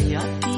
Marriott